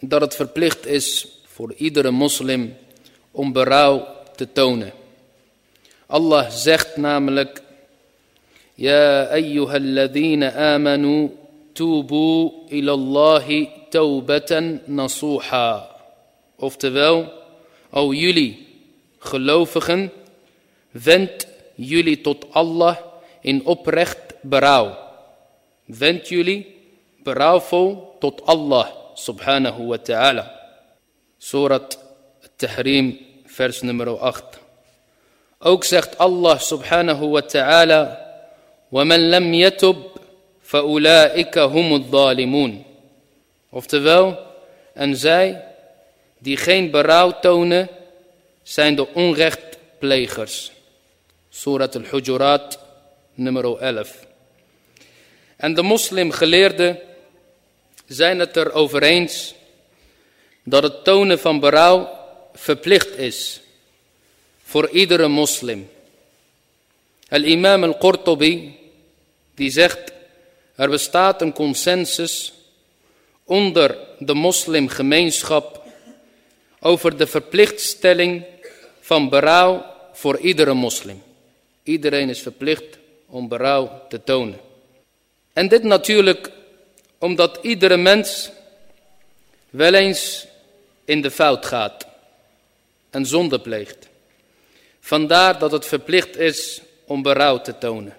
dat het verplicht is voor iedere moslim om berouw te tonen. Allah zegt namelijk, Ja ayyuhalladhina amanu tubu ilallahi taubatan nasuha. Oftewel, o jullie gelovigen, wend jullie tot Allah in oprecht berouw. Wend jullie berouwvol tot Allah wa ta'ala. Surat Tahrim, vers nummer 8. Ook zegt Allah subhanahu wa ta'ala, وَمَنْ لَمْ يَتُبْ فَأُولَٰئِكَ هُمُ الظَّالِمُونَ Oftewel, en zij die geen berouw tonen, zijn de onrechtplegers. Surat al-Hujurat, nummer 11. En de moslimgeleerden zijn het erover eens dat het tonen van berouw verplicht is voor iedere moslim. Al-imam al-Qurtubi die zegt er bestaat een consensus onder de moslimgemeenschap over de verplichtstelling van berouw voor iedere moslim. Iedereen is verplicht om berouw te tonen. En dit natuurlijk omdat iedere mens wel eens in de fout gaat en zonde pleegt. Vandaar dat het verplicht is om berouw te tonen.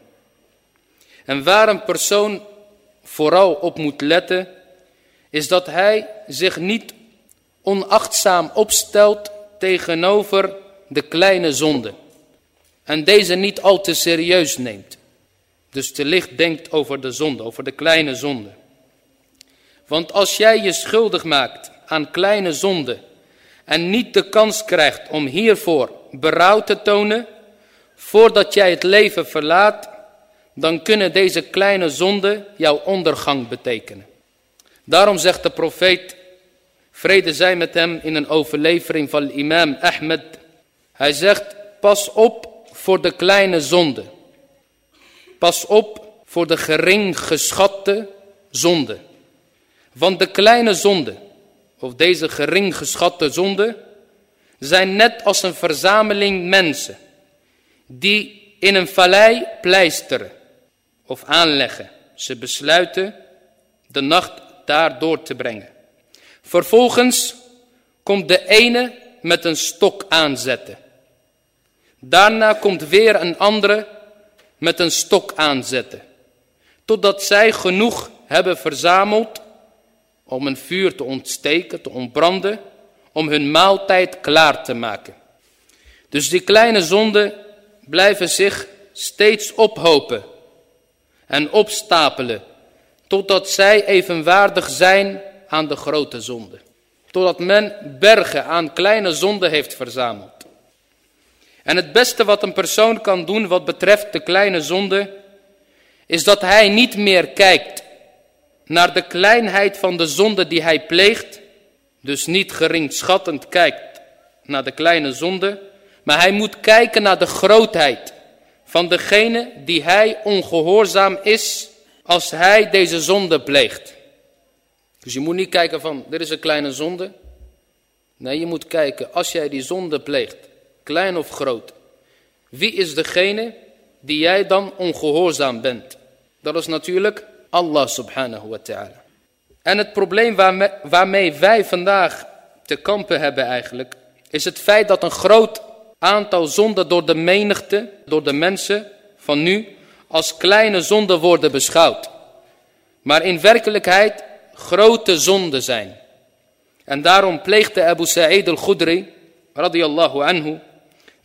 En waar een persoon vooral op moet letten, is dat hij zich niet onachtzaam opstelt tegenover de kleine zonde. En deze niet al te serieus neemt. Dus te licht denkt over de zonde, over de kleine zonde. Want als jij je schuldig maakt aan kleine zonde en niet de kans krijgt om hiervoor berouw te tonen, voordat jij het leven verlaat, dan kunnen deze kleine zonden jouw ondergang betekenen. Daarom zegt de profeet, vrede zij met hem in een overlevering van imam Ahmed, hij zegt, pas op voor de kleine zonde. Pas op voor de gering geschatte zonde. Want de kleine zonde, of deze gering geschatte zonde, zijn net als een verzameling mensen die in een vallei pleisteren of aanleggen. Ze besluiten de nacht daar door te brengen. Vervolgens komt de ene met een stok aanzetten. Daarna komt weer een andere met een stok aanzetten. Totdat zij genoeg hebben verzameld om een vuur te ontsteken, te ontbranden, om hun maaltijd klaar te maken. Dus die kleine zonden blijven zich steeds ophopen en opstapelen, totdat zij evenwaardig zijn aan de grote zonde. Totdat men bergen aan kleine zonden heeft verzameld. En het beste wat een persoon kan doen wat betreft de kleine zonde, is dat hij niet meer kijkt naar de kleinheid van de zonde die hij pleegt, dus niet geringschattend kijkt naar de kleine zonde, maar hij moet kijken naar de grootheid van degene die hij ongehoorzaam is als hij deze zonde pleegt. Dus je moet niet kijken van, dit is een kleine zonde. Nee, je moet kijken, als jij die zonde pleegt, klein of groot. Wie is degene die jij dan ongehoorzaam bent? Dat is natuurlijk Allah subhanahu wa ta'ala. En het probleem waarmee, wij vandaag te kampen hebben eigenlijk, is het feit dat een groot aantal zonden door de menigte, door de mensen van nu, als kleine zonden worden beschouwd. Maar in werkelijkheid grote zonden zijn. En daarom pleegde Abu Sa'id al-Khudri, radiyallahu anhu,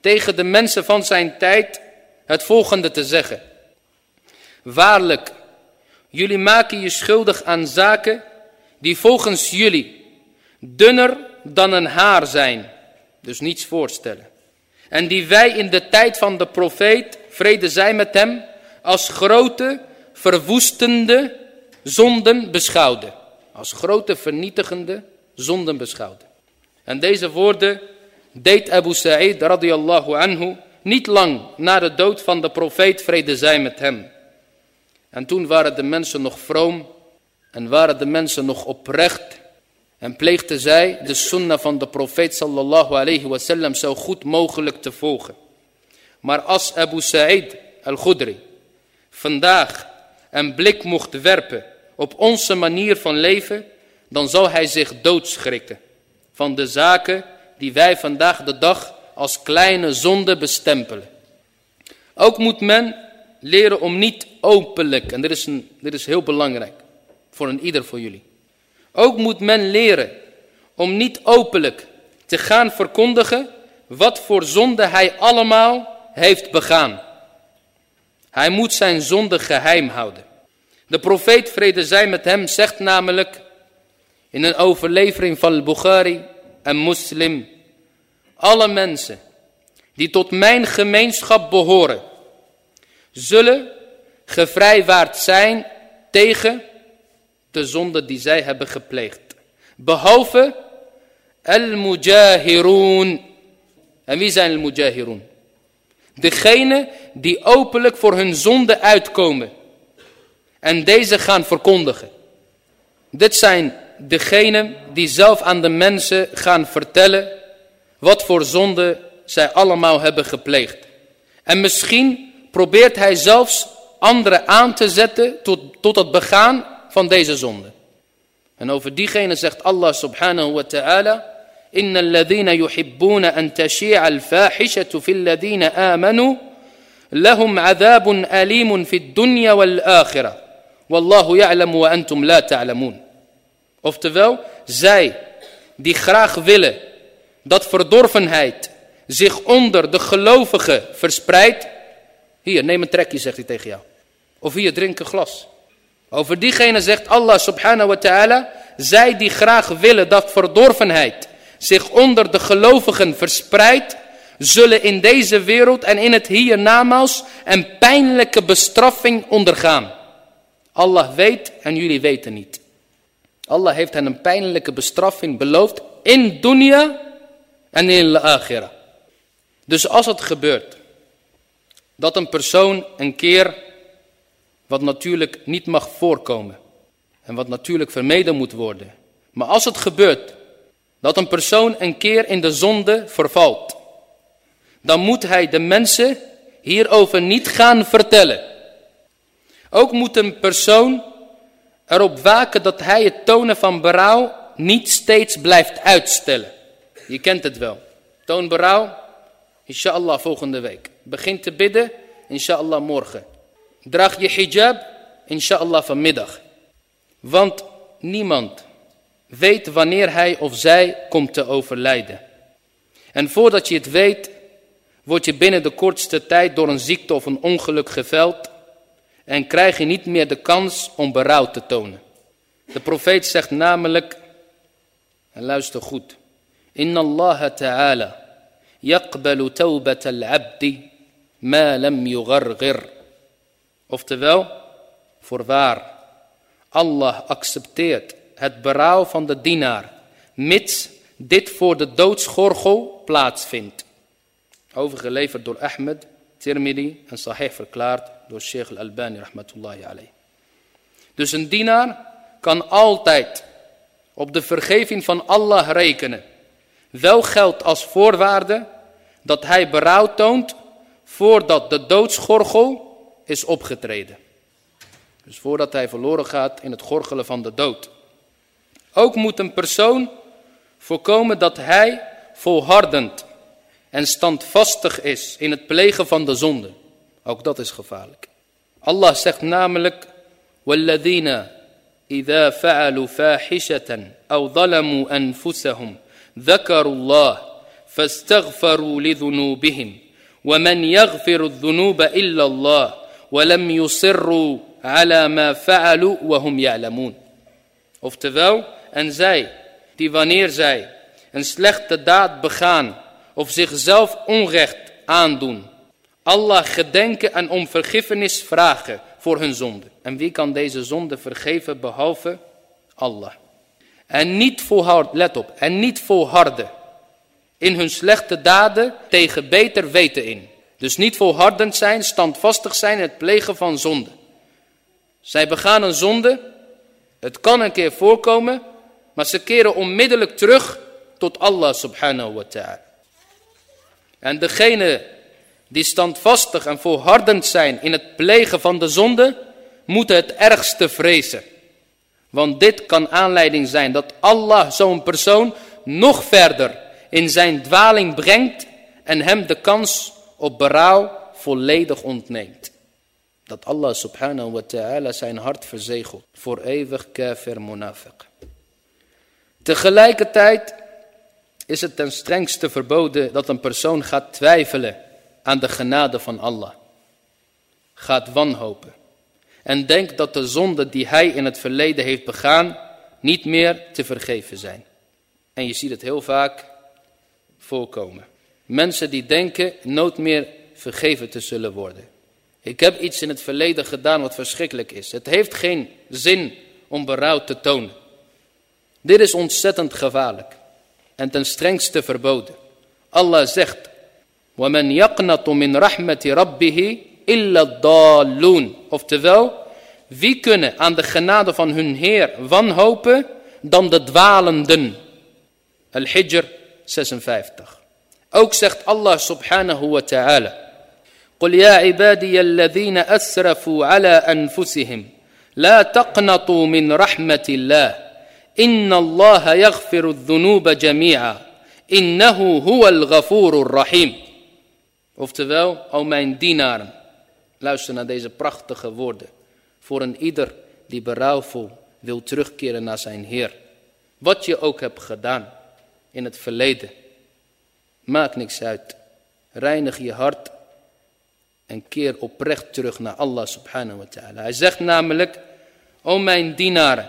tegen de mensen van zijn tijd het volgende te zeggen. Waarlijk, jullie maken je schuldig aan zaken die volgens jullie dunner dan een haar zijn, dus niets voorstellen. En die wij in de tijd van de profeet, vrede zij met hem, als grote, verwoestende zonden beschouwden. Als grote, vernietigende zonden beschouwden. En deze woorden deed Abu Sa'id radiyallahu anhu niet lang na de dood van de profeet vrede zij met hem. En toen waren de mensen nog vroom en waren de mensen nog oprecht en pleegden zij de sunnah van de profeet sallallahu alayhi wasallam zo goed mogelijk te volgen. Maar als Abu Sa'id al-Khudri vandaag een blik mocht werpen op onze manier van leven, dan zou hij zich doodschrikken van de zaken die wij vandaag de dag als kleine zonde bestempelen. Ook moet men leren om niet openlijk, en dit is, dit is heel belangrijk voor een ieder van jullie. Ook moet men leren om niet openlijk te gaan verkondigen wat voor zonde hij allemaal heeft begaan. Hij moet zijn zonde geheim houden. De profeet, vrede zij met hem, zegt namelijk in een overlevering van Bukhari en Muslim. Alle mensen die tot mijn gemeenschap behoren, zullen gevrijwaard zijn tegen de zonde die zij hebben gepleegd. Behalve al-mujahirun. En wie zijn al-mujahirun? Degene die openlijk voor hun zonde uitkomen. En deze gaan verkondigen. Dit zijn degenen die zelf aan de mensen gaan vertellen wat voor zonde zij allemaal hebben gepleegd. En misschien probeert hij zelfs anderen aan te zetten tot, tot het begaan van deze zonde. En over diegene zegt Allah subhanahu wa ta'ala... إن الذين يحبون أن تشيع الفاحشة في الذين آمنوا لهم عذاب أليم في الدنيا والآخرة والله يعلم وأنتم لا تعلمون Oftewel, zij die graag willen dat verdorvenheid zich onder de gelovigen verspreidt. hier, neem een trekje, zegt hij tegen jou. Of hier, drink een glas. Over diegene zegt Allah subhanahu wa ta'ala. Zij die graag willen dat verdorvenheid zich onder de gelovigen verspreidt. Zullen in deze wereld en in het hiernamaals een pijnlijke bestraffing ondergaan. Allah weet en jullie weten niet. Allah heeft hen een pijnlijke bestraffing beloofd in dunya en in de akhira. Dus als het gebeurt dat een persoon een keer, wat natuurlijk niet mag voorkomen en wat natuurlijk vermeden moet worden. Maar als het gebeurt dat een persoon een keer in de zonde vervalt, dan moet hij de mensen hierover niet gaan vertellen. Ook moet een persoon erop waken dat hij het tonen van berouw niet steeds blijft uitstellen. Je kent het wel. Toon berouw, inshallah volgende week. Begin te bidden, inshallah morgen. Draag je hijab, inshallah vanmiddag. Want niemand weet wanneer hij of zij komt te overlijden. En voordat je het weet, word je binnen de kortste tijd door een ziekte of een ongeluk geveld en krijg je niet meer de kans om berouw te tonen. De profeet zegt namelijk, en luister goed, Inna Allah ta'ala yaqbalu tawbat al-abdi ma lam yughargir. Oftewel, voorwaar, Allah accepteert het berouw van de dienaar, mits dit voor de doodsgorgel plaatsvindt. Overgeleverd door Ahmed, Tirmidhi en Sahih verklaard door Sheikh al-Albani rahmatullahi alayh. Dus een dienaar kan altijd op de vergeving van Allah rekenen. Wel geldt als voorwaarde dat hij berouw toont voordat de doodsgorgel is opgetreden. Dus voordat hij verloren gaat in het gorgelen van de dood. Ook moet een persoon voorkomen dat hij volhardend en standvastig is in het plegen van de zonde. Ook dat is gevaarlijk. Allah zegt namelijk: "Walladina idha fa'alu fahishatan aw zalamu anfusahum dhakaru Allah fastaghfaru lidhunubihim." وَمَنْ يَغْفِرُ الذُّنُوبَ إِلَّا اللَّهُ وَلَمْ يُصِرُّوا عَلَى مَا فَعَلُوا وَهُمْ يَعْلَمُونَ Oftewel, en zij die wanneer zij een slechte daad begaan of zichzelf onrecht aandoen, Allah gedenken en om vergiffenis vragen voor hun zonde. En wie kan deze zonde vergeven behalve Allah? En niet volharden, let op, en niet volharden in hun slechte daden tegen beter weten in. Dus niet volhardend zijn, standvastig zijn in het plegen van zonde. Zij begaan een zonde, het kan een keer voorkomen, maar ze keren onmiddellijk terug tot Allah subhanahu wa ta'ala. En degene die standvastig en volhardend zijn in het plegen van de zonde, moeten het ergste vrezen. Want dit kan aanleiding zijn dat Allah zo'n persoon nog verder in zijn dwaling brengt en hem de kans op berouw volledig ontneemt. Dat Allah subhanahu wa ta'ala zijn hart verzegelt voor eeuwig kafir munafiq. Tegelijkertijd is het ten strengste verboden dat een persoon gaat twijfelen aan de genade van Allah. Gaat wanhopen. En denkt dat de zonden die hij in het verleden heeft begaan niet meer te vergeven zijn. En je ziet het heel vaak voorkomen. Mensen die denken nooit meer vergeven te zullen worden. Ik heb iets in het verleden gedaan wat verschrikkelijk is. Het heeft geen zin om berouw te tonen. Dit is ontzettend gevaarlijk en ten strengste verboden. Allah zegt, وَمَنْ يَقْنَطُ مِنْ رَحْمَةِ رَبِّهِ إِلَّا الضَّالُّونَ Oftewel, wie kunnen aan de genade van hun Heer wanhopen dan de dwalenden? Al-Hijr 56. Ook zegt Allah subhanahu wa ta'ala, قل يا عبادي الذين أسرفوا على أنفسهم لا تقنطوا من رحمة الله Inna Allah yaghfiru dhunuba jami'a. Innahu huwa al rahim. Oftewel, o mijn dienaren, luister naar deze prachtige woorden. Voor een ieder die berouwvol wil terugkeren naar zijn Heer. Wat je ook hebt gedaan in het verleden. Maakt niks uit. Reinig je hart en keer oprecht terug naar Allah subhanahu wa ta'ala. Hij zegt namelijk, o mijn dienaren,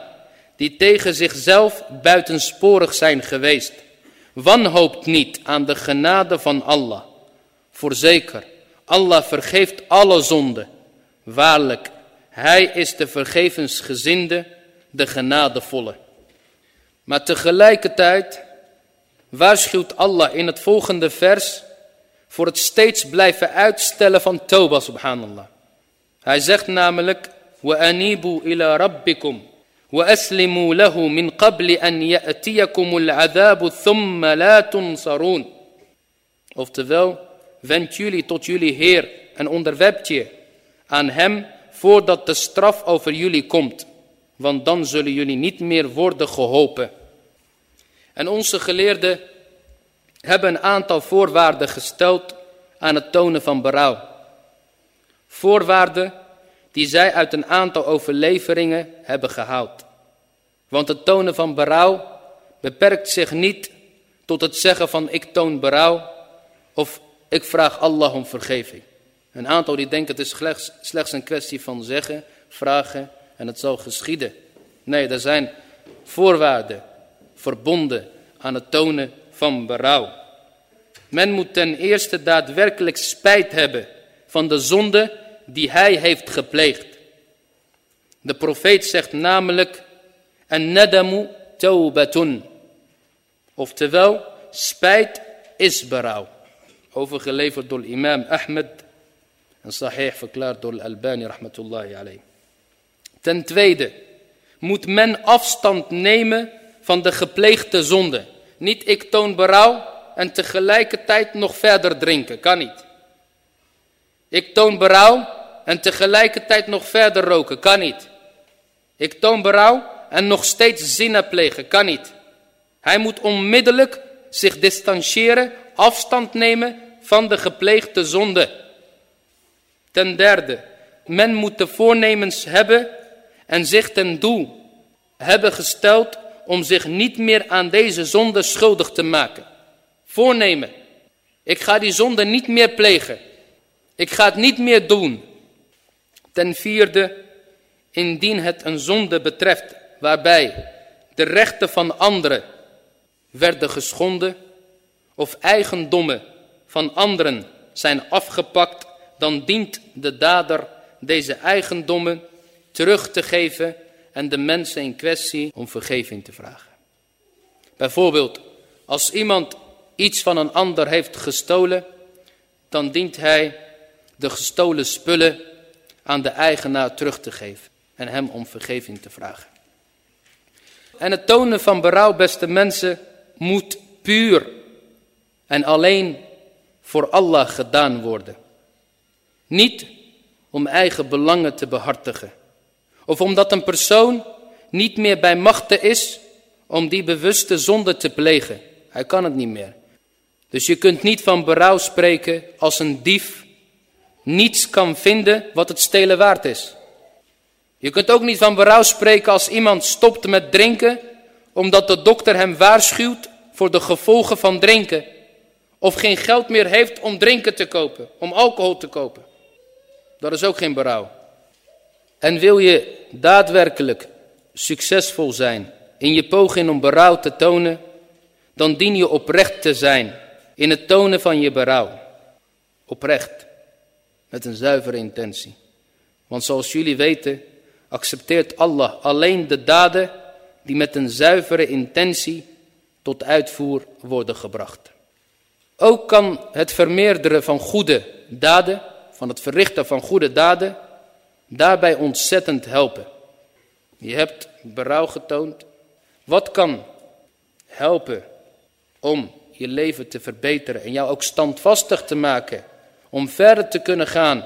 die tegen zichzelf buitensporig zijn geweest. Wanhoopt niet aan de genade van Allah. Voorzeker, Allah vergeeft alle zonden. Waarlijk, Hij is de vergevensgezinde, de genadevolle. Maar tegelijkertijd waarschuwt Allah in het volgende vers voor het steeds blijven uitstellen van Toba subhanallah. Hij zegt namelijk, anibu ila rabbikum. وأسلموا له من قبل أن يأتيكم العذاب ثم لا تنصرون Oftewel, wend jullie tot jullie Heer en onderwerpt je aan Hem voordat de straf over jullie komt. Want dan zullen jullie niet meer worden geholpen. En onze geleerden hebben een aantal voorwaarden gesteld aan het tonen van berouw. Voorwaarden die zij uit een aantal overleveringen hebben gehaald. Want het tonen van berouw beperkt zich niet tot het zeggen van ik toon berouw of ik vraag Allah om vergeving. Een aantal die denken het is slechts, slechts een kwestie van zeggen, vragen en het zal geschieden. Nee, er zijn voorwaarden verbonden aan het tonen van berouw. Men moet ten eerste daadwerkelijk spijt hebben van de zonde die hij heeft gepleegd. De profeet zegt namelijk, en nadamu taubatun. Oftewel, spijt is berouw. Overgeleverd door imam Ahmed en sahih verklaard door Al-Albani. Ten tweede, moet men afstand nemen van de gepleegde zonde. Niet ik toon berouw en tegelijkertijd nog verder drinken, kan niet. Ik toon berouw en tegelijkertijd nog verder roken. Kan niet. Ik toon berouw en nog steeds zinnen plegen. Kan niet. Hij moet onmiddellijk zich distancieren, afstand nemen van de gepleegde zonde. Ten derde, men moet de voornemens hebben en zich ten doel hebben gesteld om zich niet meer aan deze zonde schuldig te maken. Voornemen. Ik ga die zonde niet meer plegen. Ik ga het niet meer doen. Ten vierde, indien het een zonde betreft waarbij de rechten van anderen werden geschonden of eigendommen van anderen zijn afgepakt, dan dient de dader deze eigendommen terug te geven en de mensen in kwestie om vergeving te vragen. Bijvoorbeeld, als iemand iets van een ander heeft gestolen, dan dient hij de gestolen spullen aan de eigenaar terug te geven en hem om vergeving te vragen. En het tonen van berouw, beste mensen, moet puur en alleen voor Allah gedaan worden. Niet om eigen belangen te behartigen. Of omdat een persoon niet meer bij machten is om die bewuste zonde te plegen. Hij kan het niet meer. Dus je kunt niet van berouw spreken als een dief niets kan vinden wat het stelen waard is. Je kunt ook niet van berouw spreken als iemand stopt met drinken omdat de dokter hem waarschuwt voor de gevolgen van drinken. Of geen geld meer heeft om drinken te kopen, om alcohol te kopen. Dat is ook geen berouw. En wil je daadwerkelijk succesvol zijn in je poging om berouw te tonen, dan dien je oprecht te zijn in het tonen van je berouw. Oprecht, met een zuivere intentie. Want zoals jullie weten, accepteert Allah alleen de daden die met een zuivere intentie tot uitvoer worden gebracht. Ook kan het vermeerderen van goede daden, van het verrichten van goede daden, daarbij ontzettend helpen. Je hebt berouw getoond. Wat kan helpen om je leven te verbeteren en jou ook standvastig te maken om verder te kunnen gaan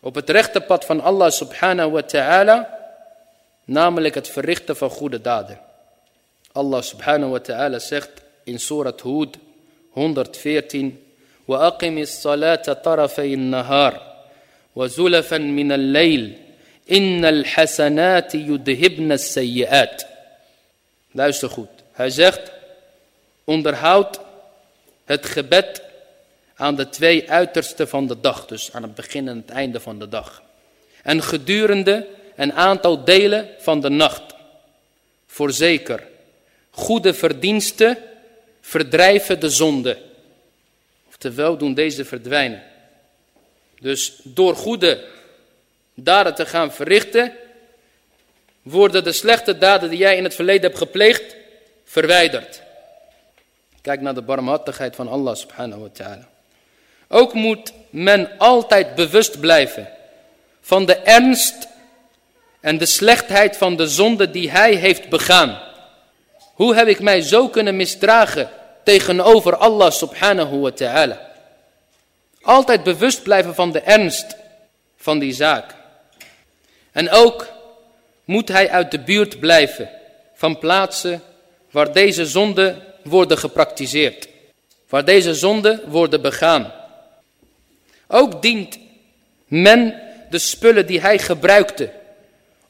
op het rechte pad van Allah subhanahu wa ta'ala, namelijk het verrichten van goede daden. Allah subhanahu wa ta'ala zegt in Surat Hud 114: "Wa aqimis salata tarafayn nahar." وَزُلَفًا مِنَ اللَّيْلِ إِنَّ الْحَسَنَاتِ يُدْهِبْنَ السَّيِّئَاتِ Luister goed. Hij zegt, onderhoud het gebed aan de twee uitersten van de dag. Dus aan het begin en het einde van de dag. En gedurende een aantal delen van de nacht. Voorzeker, goede verdiensten verdrijven de zonde. Oftewel doen deze verdwijnen. Dus door goede daden te gaan verrichten, worden de slechte daden die jij in het verleden hebt gepleegd, verwijderd. Kijk naar de barmhartigheid van Allah subhanahu wa ta'ala. Ook moet men altijd bewust blijven van de ernst en de slechtheid van de zonde die hij heeft begaan. Hoe heb ik mij zo kunnen misdragen tegenover Allah subhanahu wa ta'ala? Altijd bewust blijven van de ernst van die zaak. En ook moet hij uit de buurt blijven van plaatsen waar deze zonden worden gepraktiseerd. Waar deze zonden worden begaan. Ook dient men de spullen die hij gebruikte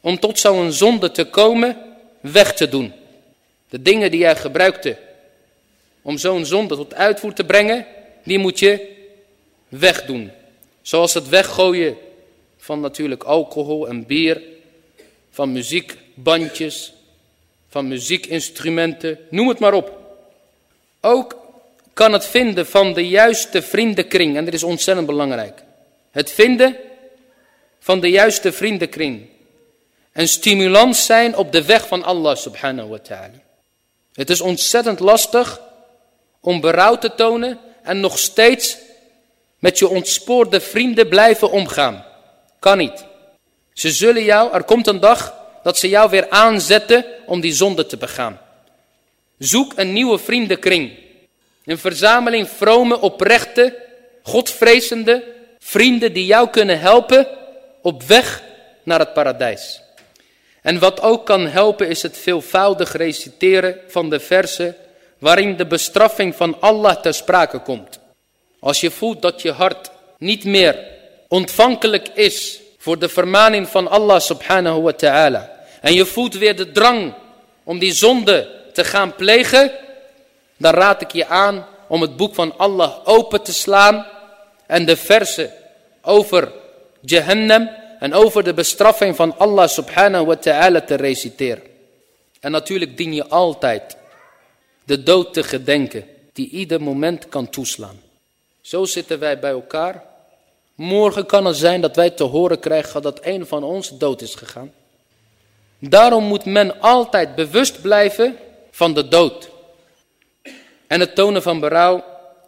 om tot zo'n zonde te komen weg te doen. De dingen die hij gebruikte om zo'n zonde tot uitvoer te brengen, die moet je wegdoen. Zoals het weggooien van natuurlijk alcohol en bier, van muziekbandjes, van muziekinstrumenten, noem het maar op. Ook kan het vinden van de juiste vriendenkring, en dit is ontzettend belangrijk. Het vinden van de juiste vriendenkring. Een stimulans zijn op de weg van Allah subhanahu wa ta'ala. Het is ontzettend lastig om berouw te tonen en nog steeds met je ontspoorde vrienden blijven omgaan. Kan niet. Ze zullen jou, er komt een dag dat ze jou weer aanzetten om die zonde te begaan. Zoek een nieuwe vriendenkring. Een verzameling vrome, oprechte, godvrezende vrienden die jou kunnen helpen op weg naar het paradijs. En wat ook kan helpen is het veelvoudig reciteren van de versen waarin de bestraffing van Allah ter sprake komt. Als je voelt dat je hart niet meer ontvankelijk is voor de vermaning van Allah subhanahu wa ta'ala. En je voelt weer de drang om die zonde te gaan plegen. Dan raad ik je aan om het boek van Allah open te slaan. En de versen over Jahannam en over de bestraffing van Allah subhanahu wa ta'ala te reciteren. En natuurlijk dien je altijd de dood te gedenken die ieder moment kan toeslaan. Zo zitten wij bij elkaar. Morgen kan het zijn dat wij te horen krijgen dat een van ons dood is gegaan. Daarom moet men altijd bewust blijven van de dood. En het tonen van berouw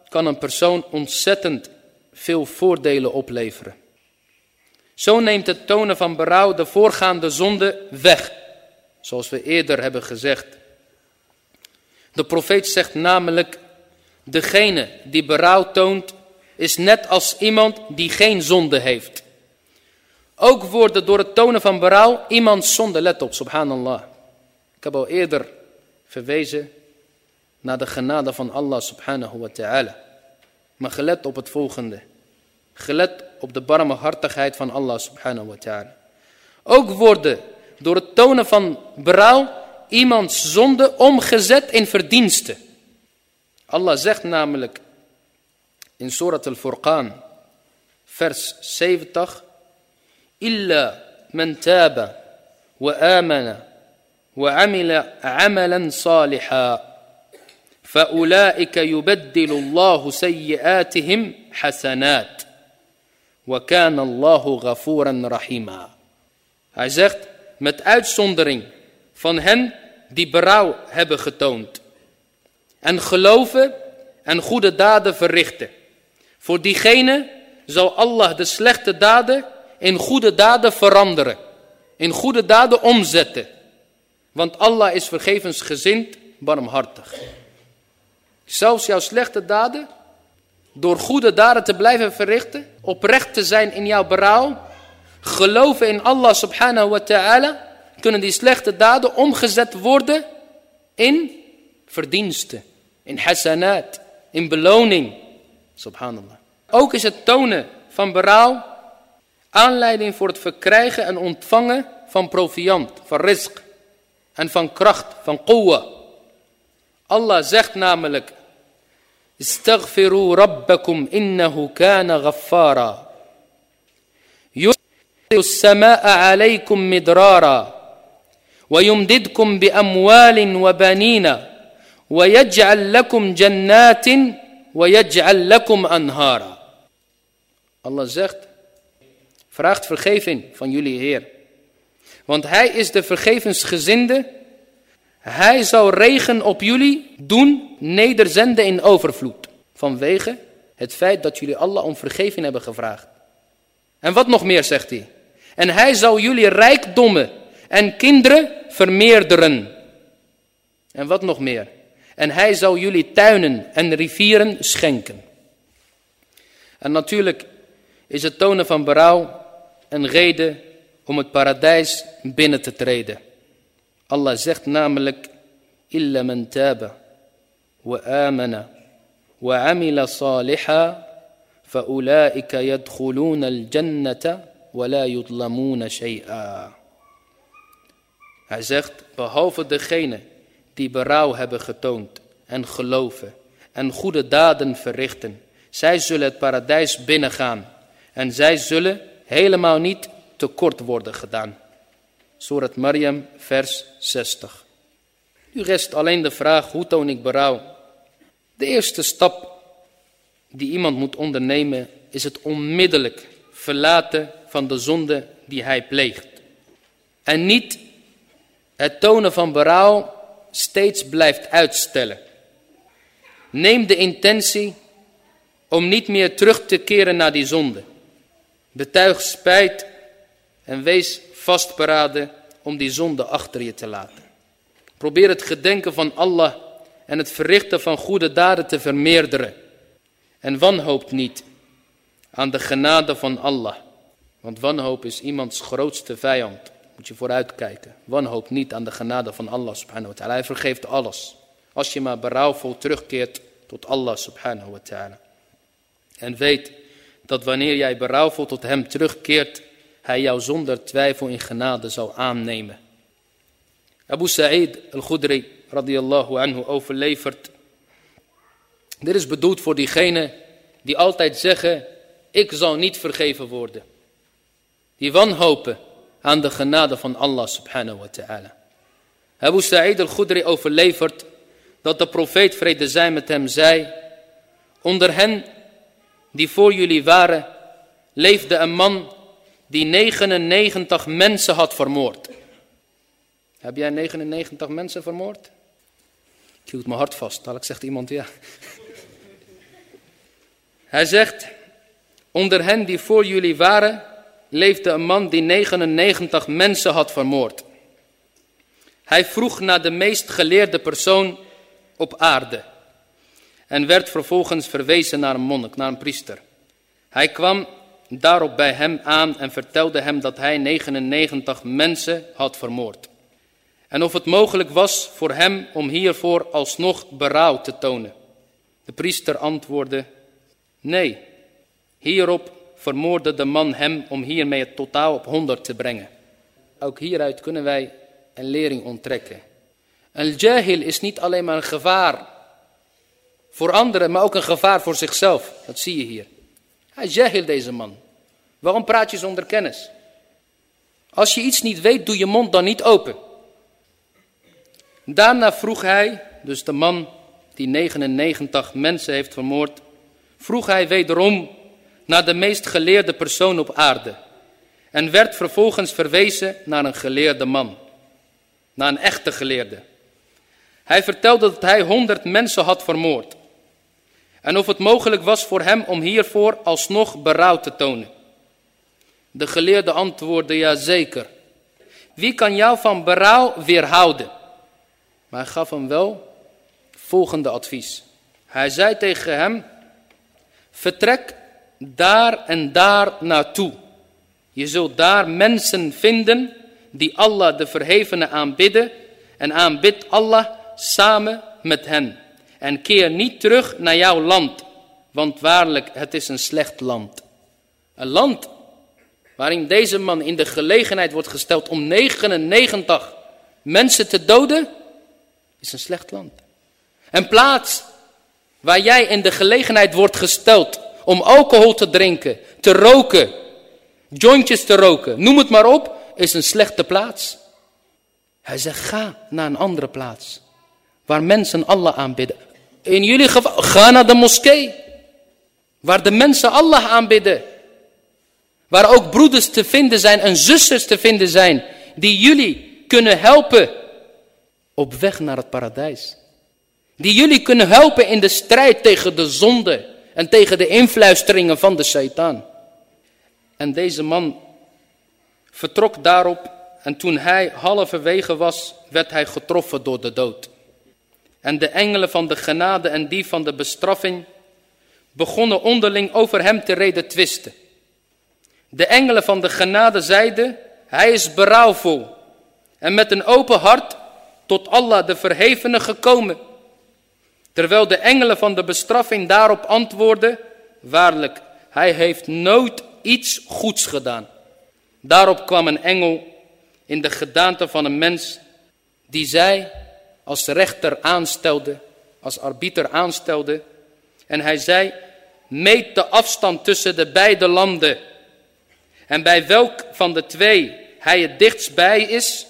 kan een persoon ontzettend veel voordelen opleveren. Zo neemt het tonen van berouw de voorgaande zonde weg. Zoals we eerder hebben gezegd. De profeet zegt namelijk, degene die berouw toont, is net als iemand die geen zonde heeft. Ook worden door het tonen van berouw iemand zonde, let op, subhanallah. Ik heb al eerder verwezen naar de genade van Allah subhanahu wa ta'ala. Maar gelet op het volgende. Gelet op de barmhartigheid van Allah subhanahu wa ta'ala. Ook worden door het tonen van berouw iemands zonde omgezet in verdiensten. Allah zegt namelijk in Surat al-Furqan, vers 70, Illa man taba wa amana wa amila amalan saliha. فأولئك يبدل الله سيئاتهم حسنات وكان الله غفورا رحيما Hij zegt, met uitzondering van hen die berouw hebben getoond. En geloven en goede daden verrichten. Voor diegene zal Allah de slechte daden in goede daden veranderen. In goede daden omzetten. Want Allah is vergevensgezind, barmhartig. Zelfs jouw slechte daden, door goede daden te blijven verrichten, oprecht te zijn in jouw berouw, geloven in Allah subhanahu wa ta'ala, kunnen die slechte daden omgezet worden in verdiensten, in hasanat, in beloning. Subhanallah. Ook is het tonen van berouw aanleiding voor het verkrijgen en ontvangen van proviand, van risk en van kracht, van quwwa. Allah zegt namelijk, Istaghfiru rabbakum innahu kana ghaffara. يرسل السماء عليكم مدرارا ويمددكم بأموال وبنين ويجعل لكم جنات ويجعل لكم أنهارا Allah zegt, vraagt vergeving van jullie Heer. Want Hij is de vergevensgezinde. Hij zal regen op jullie doen, nederzenden in overvloed. Vanwege het feit dat jullie Allah om vergeving hebben gevraagd. En wat nog meer zegt hij? En Hij zal jullie rijkdommen en kinderen vermeerderen. En wat nog meer? en hij zal jullie tuinen en rivieren schenken. En natuurlijk is het tonen van berouw een reden om het paradijs binnen te treden. Allah zegt namelijk, illa man taba wa amana wa amila saliha al-jannata wa la yudlamuna shay'a. Hij zegt, behalve degene die berouw hebben getoond en geloven en goede daden verrichten. Zij zullen het paradijs binnengaan en zij zullen helemaal niet tekort worden gedaan. Surat Maryam, vers 60. Nu rest alleen de vraag, hoe toon ik berouw? De eerste stap die iemand moet ondernemen is het onmiddellijk verlaten van de zonde die hij pleegt. En niet het tonen van berouw steeds blijft uitstellen. Neem de intentie om niet meer terug te keren naar die zonde. Betuig spijt en wees vastberaden om die zonde achter je te laten. Probeer het gedenken van Allah en het verrichten van goede daden te vermeerderen. En wanhoop niet aan de genade van Allah. Want wanhoop is iemands grootste vijand. Moet je vooruitkijken. Wanhoop niet aan de genade van Allah subhanahu wa ta'ala. Hij vergeeft alles. Als je maar berouwvol terugkeert tot Allah subhanahu wa ta'ala. En weet dat wanneer jij berouwvol tot hem terugkeert, hij jou zonder twijfel in genade zal aannemen. Abu Sa'id al-Khudri radiyallahu anhu overlevert. Dit is bedoeld voor diegenen die altijd zeggen, ik zal niet vergeven worden. Die wanhopen aan de genade van Allah subhanahu wa ta'ala. Abu Sa'id al-Khudri overlevert dat de profeet vrede zij met hem zei, onder hen die voor jullie waren, leefde een man die 99 mensen had vermoord. Heb jij 99 mensen vermoord? Ik hield mijn hart vast, dadelijk zegt iemand ja. Hij zegt, onder hen die voor jullie waren, leefde een man die 99 mensen had vermoord. Hij vroeg naar de meest geleerde persoon op aarde en werd vervolgens verwezen naar een monnik, naar een priester. Hij kwam daarop bij hem aan en vertelde hem dat hij 99 mensen had vermoord. En of het mogelijk was voor hem om hiervoor alsnog berouw te tonen. De priester antwoordde, nee. Hierop vermoordde de man hem om hiermee het totaal op 100 te brengen. Ook hieruit kunnen wij een lering onttrekken. Een jahil is niet alleen maar een gevaar voor anderen, maar ook een gevaar voor zichzelf. Dat zie je hier. Hij is deze man. Waarom praat je zonder kennis? Als je iets niet weet, doe je mond dan niet open. Daarna vroeg hij, dus de man die 99 mensen heeft vermoord, vroeg hij wederom naar de meest geleerde persoon op aarde. En werd vervolgens verwezen naar een geleerde man. Naar een echte geleerde. Hij vertelde dat hij honderd mensen had vermoord. En of het mogelijk was voor hem om hiervoor alsnog berouw te tonen. De geleerde antwoordde ja zeker. Wie kan jou van berouw weerhouden? Maar gaf hem wel volgende advies. Hij zei tegen hem, vertrek daar en daar naartoe. Je zult daar mensen vinden die Allah de verhevene aanbidden en aanbid Allah samen met hen. En keer niet terug naar jouw land, want waarlijk het is een slecht land. Een land waarin deze man in de gelegenheid wordt gesteld om 99 mensen te doden, is een slecht land. Een plaats waar jij in de gelegenheid wordt gesteld om alcohol te drinken, te roken, jointjes te roken, noem het maar op, is een slechte plaats. Hij zegt, ga naar een andere plaats, waar mensen Allah aanbidden. In jullie geval, ga naar de moskee, waar de mensen Allah aanbidden. Waar ook broeders te vinden zijn en zusters te vinden zijn, die jullie kunnen helpen op weg naar het paradijs. Die jullie kunnen helpen in de strijd tegen de zonde en tegen de influisteringen van de Satan. En deze man vertrok daarop en toen hij halverwege was, werd hij getroffen door de dood. En de engelen van de genade en die van de bestraffing begonnen onderling over hem te reden twisten. De engelen van de genade zeiden, hij is berouwvol en met een open hart tot Allah de verhevene gekomen. Terwijl de engelen van de bestraffing daarop antwoordden, waarlijk, hij heeft nooit iets goeds gedaan. Daarop kwam een engel in de gedaante van een mens die zij als rechter aanstelde, als arbiter aanstelde. En hij zei, meet de afstand tussen de beide landen. En bij welk van de twee hij het dichtst bij is,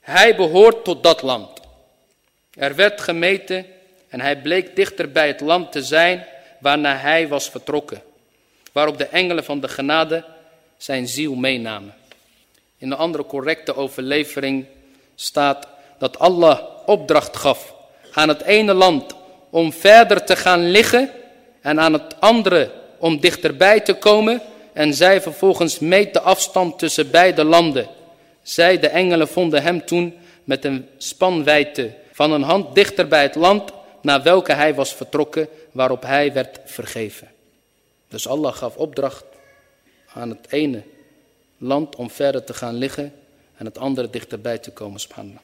hij behoort tot dat land. Er werd gemeten en hij bleek dichter bij het land te zijn waarna hij was vertrokken. Waarop de engelen van de genade zijn ziel meenamen. In een andere correcte overlevering staat dat Allah opdracht gaf aan het ene land om verder te gaan liggen en aan het andere om dichterbij te komen en zij vervolgens meet de afstand tussen beide landen. Zij, de engelen, vonden hem toen met een spanwijdte van een hand dichter bij het land naar welke hij was vertrokken, waarop hij werd vergeven. Dus Allah gaf opdracht aan het ene land om verder te gaan liggen en het andere dichterbij te komen, subhanallah.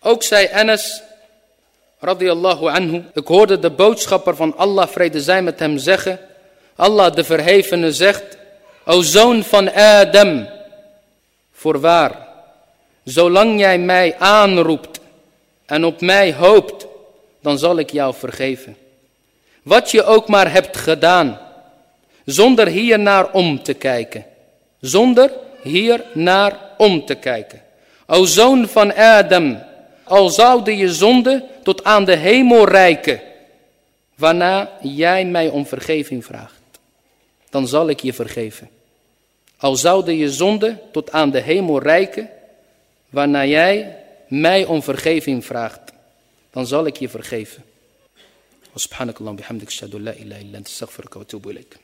Ook zei Anas, radiyallahu anhu, ik hoorde de boodschapper van Allah, vrede zij met hem, zeggen, Allah de verhevene zegt, o zoon van Adam, voorwaar, zolang jij mij aanroept en op mij hoopt, dan zal ik jou vergeven. Wat je ook maar hebt gedaan, zonder hier naar om te kijken. Zonder hier naar om te kijken. O zoon van Adam, Al zouden je zonde tot aan de hemel reiken, waarna jij mij om vergeving vraagt, dan zal ik je vergeven. Al zouden je zonde tot aan de hemel reiken, waarna jij mij om vergeving vraagt, dan zal ik je vergeven. Subhanakallah bihamdik shadu la ilaha illa anta astaghfiruka wa atubu ilaik.